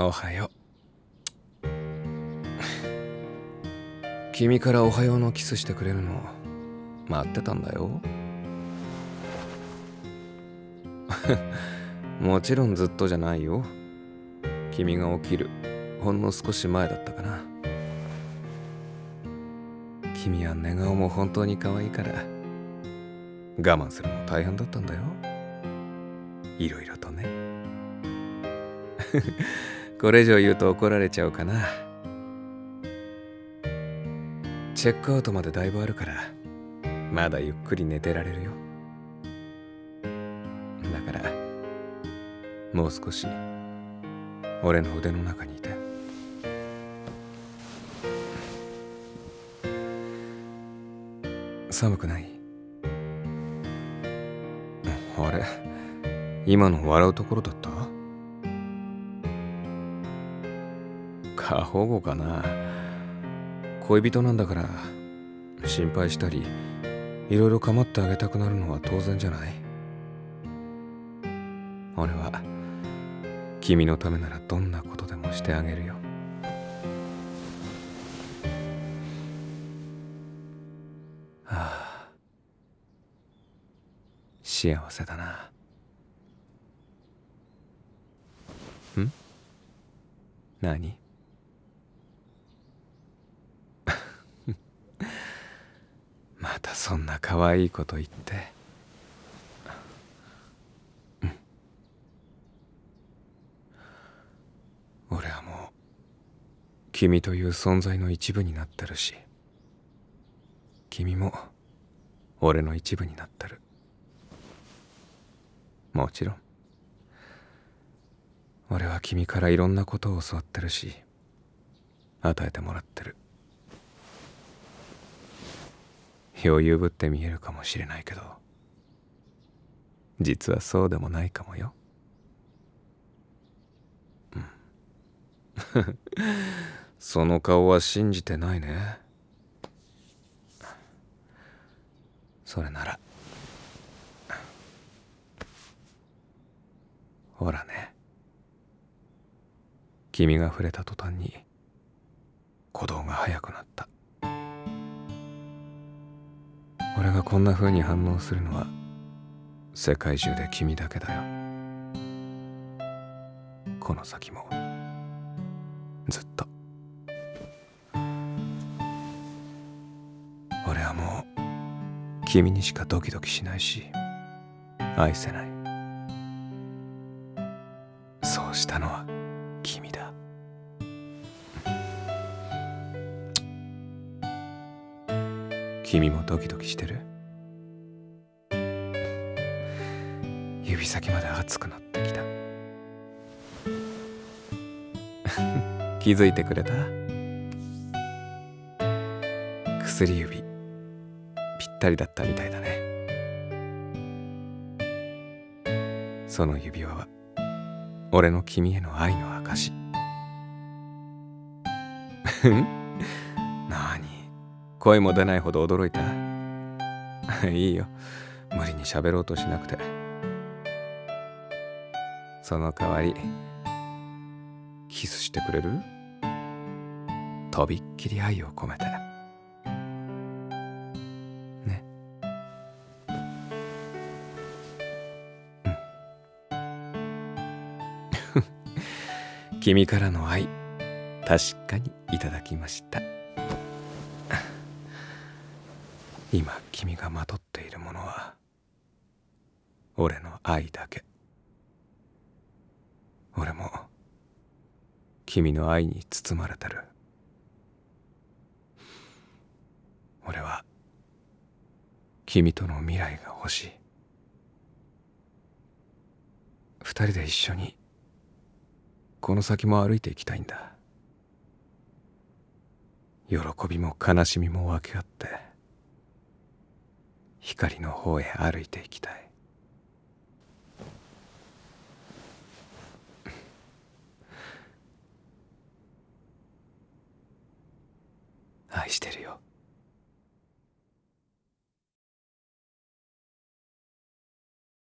おはよう。君からおはようのキスしてくれるの待ってたんだよ。もちろんずっとじゃないよ。君が起きるほんの少し前だったかな。君は寝顔も本当に可愛いから我慢するの大変だったんだよ。いろいろとね。これ以上言うと怒られちゃうかな。チェックアウトまでだいぶあるからまだゆっくり寝てられるよ。だからもう少し俺の腕の中にいて。寒くない？あれ？今の笑うところだった？過保護かな。恋人なんだから心配したりいろいろ構ってあげたくなるのは当然じゃない。俺は君のためならどんなことでもしてあげるよ。はあ。幸せだな。ん？何またそんな可愛いこと言って。俺はもう君という存在の一部になってるし。君も俺の一部になってる。もちろん。俺は君からいろんなことを教わってるし与えてもらってる。余裕ぶって見えるかもしれないけど実はそうでもないかもよ。うん。その顔は信じてないね。それならほらね。君が触れた途端に鼓動が速くなった。俺がこんな風に反応するのは世界中で君だけだよ。この先もずっと。俺はもう君にしかドキドキしないし愛せない。そうしたのは君もドキドキしてる？指先まで熱くなってきた。気づいてくれた？薬指。ぴったりだったみたいだね。その指輪は俺の君への愛の証。何声も出ないほど驚いた。いいよ。無理に喋ろうとしなくて。その代わりキスしてくれる？とびっきり愛を込めて。ね。うん。君からの愛確かにいただきました。今君がまとっているものは俺の愛だけ。俺も君の愛に包まれてる。俺は君との未来が欲しい。二人で一緒にこの先も歩いていきたいんだ。喜びも悲しみも分け合って光の方へ歩いていきたい。愛してるよ。